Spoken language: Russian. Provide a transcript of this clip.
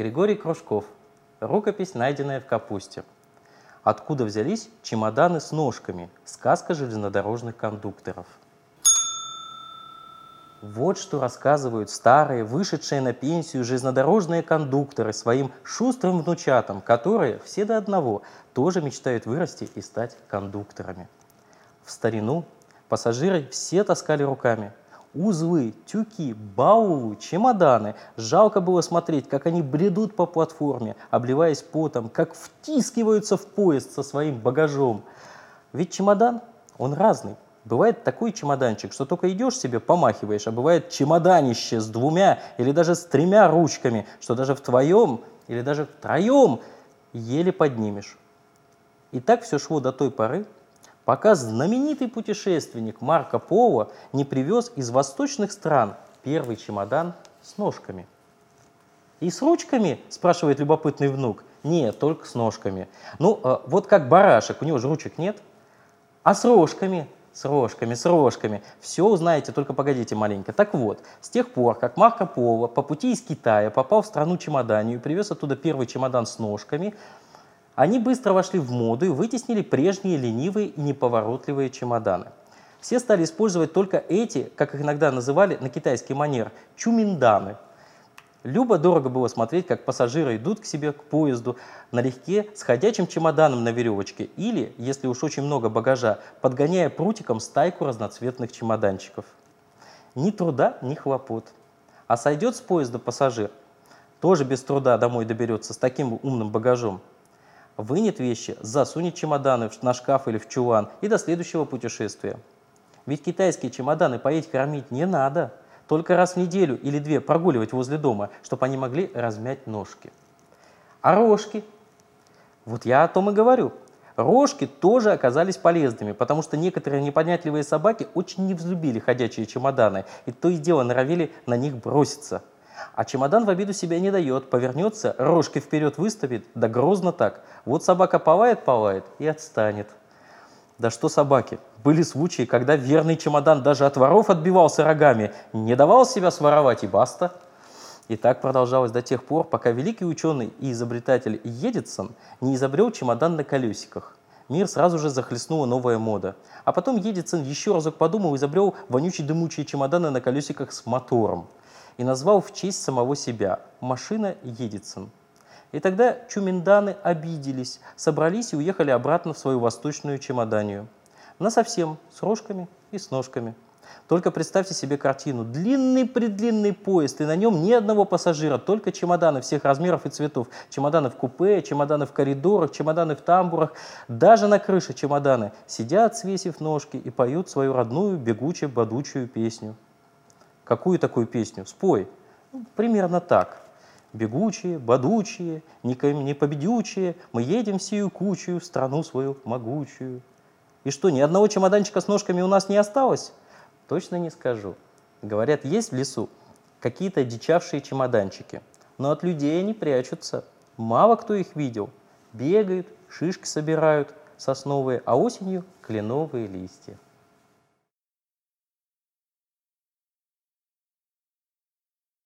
Григорий Кружков. Рукопись, найденная в капусте. Откуда взялись чемоданы с ножками? Сказка железнодорожных кондукторов. Вот что рассказывают старые, вышедшие на пенсию железнодорожные кондукторы своим шустрым внучатам, которые, все до одного, тоже мечтают вырасти и стать кондукторами. В старину пассажиры все таскали руками. Узлы, тюки, баулы, чемоданы. Жалко было смотреть, как они бредут по платформе, обливаясь потом, как втискиваются в поезд со своим багажом. Ведь чемодан, он разный. Бывает такой чемоданчик, что только идешь себе, помахиваешь, а бывает чемоданище с двумя или даже с тремя ручками, что даже в твоем или даже втроем еле поднимешь. И так все шло до той поры, пока знаменитый путешественник Марко Поло не привез из восточных стран первый чемодан с ножками. «И с ручками?» – спрашивает любопытный внук. «Нет, только с ножками». «Ну, э, вот как барашек, у него же ручек нет». «А с рожками?» с рожками, с рожками. Все узнаете, только погодите маленько. Так вот, с тех пор, как Марко Поло по пути из Китая попал в страну чемоданию и привез оттуда первый чемодан с ножками, они быстро вошли в моду и вытеснили прежние ленивые и неповоротливые чемоданы. Все стали использовать только эти, как их иногда называли на китайский манер, чуминданы. Любо-дорого было смотреть, как пассажиры идут к себе, к поезду, налегке, с ходячим чемоданом на веревочке или, если уж очень много багажа, подгоняя прутиком стайку разноцветных чемоданчиков. Ни труда, ни хлопот. А сойдет с поезда пассажир, тоже без труда домой доберется с таким умным багажом – вынет вещи, засунет чемоданы на шкаф или в чулан и до следующего путешествия. Ведь китайские чемоданы поить кормить не надо, только раз в неделю или две прогуливать возле дома, чтобы они могли размять ножки. А рожки? Вот я о том и говорю. Рожки тоже оказались полезными, потому что некоторые непонятливые собаки очень не взлюбили ходячие чемоданы, и то и дело норовили на них броситься – а чемодан в обиду себя не дает, повернется, рожки вперед выставит, да грозно так. Вот собака повает-повает и отстанет. Да что собаки, были случаи, когда верный чемодан даже от воров отбивался рогами, не давал себя своровать и баста. И так продолжалось до тех пор, пока великий ученый и изобретатель Едицсон не изобрел чемодан на колесиках. Мир сразу же захлестнула новая мода. А потом Едицсон еще разок подумал и изобрел вонючие-дымучие чемоданы на колесиках с мотором и назвал в честь самого себя «Машина Едицин». И тогда чуминданы обиделись, собрались и уехали обратно в свою восточную чемоданию. Насовсем, с рожками и с ножками. Только представьте себе картину. Длинный-предлинный поезд, и на нем ни одного пассажира, только чемоданы всех размеров и цветов. Чемоданы в купе, чемоданы в коридорах, чемоданы в тамбурах. Даже на крыше чемоданы сидят, свесив ножки, и поют свою родную бегучую-бодучую песню. Какую такую песню? Спой. Ну, примерно так. Бегучие, бодучие, непобедючие, мы едем сию кучу, в страну свою могучую. И что, ни одного чемоданчика с ножками у нас не осталось? Точно не скажу. Говорят, есть в лесу какие-то дичавшие чемоданчики, но от людей они прячутся. Мало кто их видел. Бегают, шишки собирают сосновые, а осенью кленовые листья.